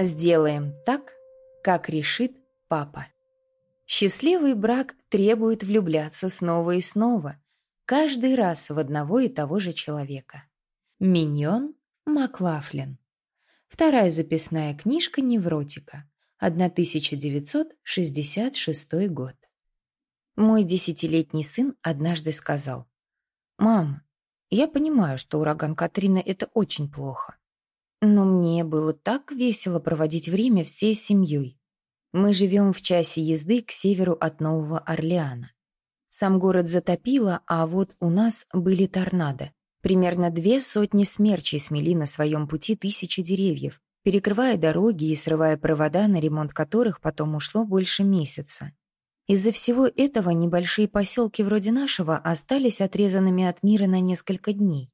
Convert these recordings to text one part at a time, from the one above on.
Сделаем так, как решит папа. Счастливый брак требует влюбляться снова и снова, каждый раз в одного и того же человека. Миньон Маклафлин. Вторая записная книжка невротика. 1966 год. Мой десятилетний сын однажды сказал, «Мам, я понимаю, что ураган Катрина — это очень плохо. Но мне было так весело проводить время всей семьей. Мы живем в часе езды к северу от Нового Орлеана. Сам город затопило, а вот у нас были торнадо. Примерно две сотни смерчей смели на своем пути тысячи деревьев, перекрывая дороги и срывая провода, на ремонт которых потом ушло больше месяца. Из-за всего этого небольшие поселки вроде нашего остались отрезанными от мира на несколько дней.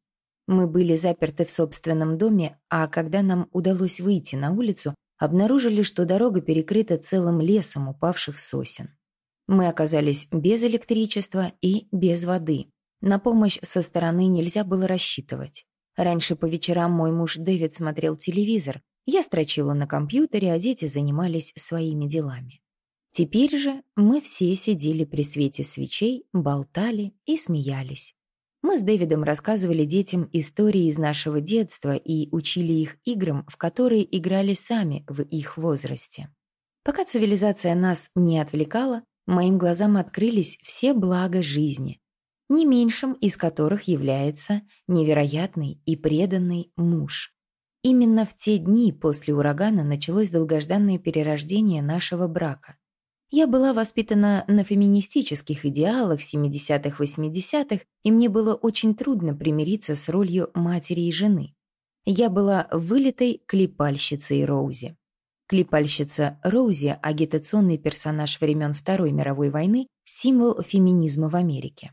Мы были заперты в собственном доме, а когда нам удалось выйти на улицу, обнаружили, что дорога перекрыта целым лесом упавших сосен. Мы оказались без электричества и без воды. На помощь со стороны нельзя было рассчитывать. Раньше по вечерам мой муж Дэвид смотрел телевизор, я строчила на компьютере, а дети занимались своими делами. Теперь же мы все сидели при свете свечей, болтали и смеялись. Мы с Дэвидом рассказывали детям истории из нашего детства и учили их играм, в которые играли сами в их возрасте. Пока цивилизация нас не отвлекала, моим глазам открылись все блага жизни, не меньшим из которых является невероятный и преданный муж. Именно в те дни после урагана началось долгожданное перерождение нашего брака. Я была воспитана на феминистических идеалах 70-х-80-х, и мне было очень трудно примириться с ролью матери и жены. Я была вылитой клепальщицей Роузи. Клепальщица Роузи – агитационный персонаж времен Второй мировой войны, символ феминизма в Америке.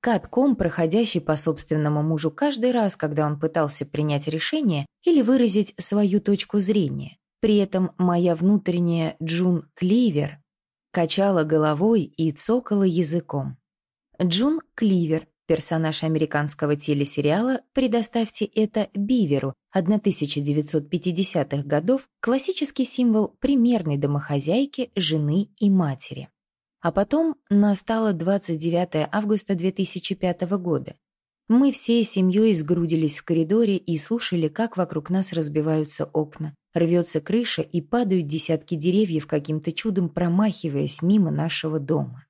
Катком, проходящий по собственному мужу каждый раз, когда он пытался принять решение или выразить свою точку зрения. При этом моя внутренняя Джун Кливер качала головой и цокала языком. Джун Кливер, персонаж американского телесериала «Предоставьте это Биверу» 1950-х годов, классический символ примерной домохозяйки, жены и матери. А потом настало 29 августа 2005 года. Мы всей семьей сгрудились в коридоре и слушали, как вокруг нас разбиваются окна, рвется крыша и падают десятки деревьев, каким-то чудом промахиваясь мимо нашего дома.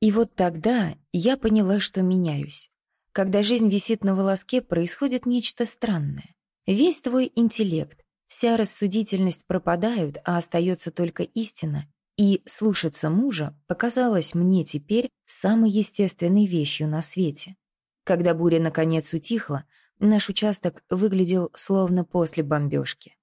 И вот тогда я поняла, что меняюсь. Когда жизнь висит на волоске, происходит нечто странное. Весь твой интеллект, вся рассудительность пропадают, а остается только истина, и слушаться мужа показалось мне теперь самой естественной вещью на свете. Когда буря наконец утихла, наш участок выглядел словно после бомбежки.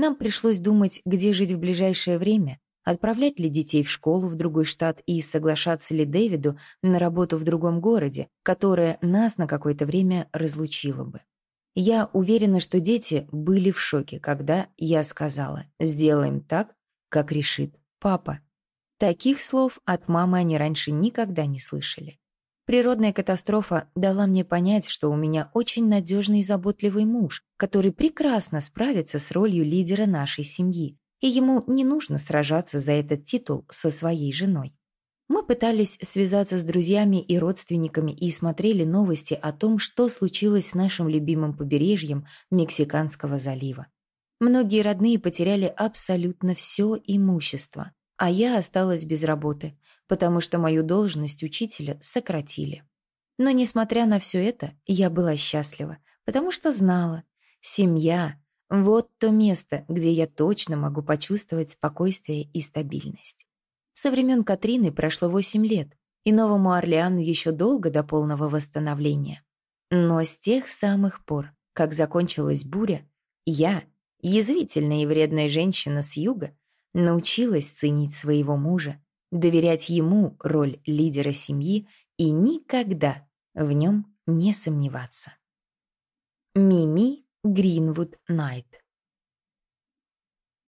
Нам пришлось думать, где жить в ближайшее время, отправлять ли детей в школу в другой штат и соглашаться ли Дэвиду на работу в другом городе, которая нас на какое-то время разлучила бы. Я уверена, что дети были в шоке, когда я сказала «сделаем так, как решит папа». Таких слов от мамы они раньше никогда не слышали. Природная катастрофа дала мне понять, что у меня очень надежный и заботливый муж, который прекрасно справится с ролью лидера нашей семьи, и ему не нужно сражаться за этот титул со своей женой. Мы пытались связаться с друзьями и родственниками и смотрели новости о том, что случилось с нашим любимым побережьем Мексиканского залива. Многие родные потеряли абсолютно все имущество, а я осталась без работы, потому что мою должность учителя сократили. Но, несмотря на все это, я была счастлива, потому что знала, семья — вот то место, где я точно могу почувствовать спокойствие и стабильность. Со времен Катрины прошло восемь лет, и Новому Орлеану еще долго до полного восстановления. Но с тех самых пор, как закончилась буря, я, язвительная и вредная женщина с юга, научилась ценить своего мужа, доверять ему роль лидера семьи и никогда в нем не сомневаться. Мими Гринвуд Найт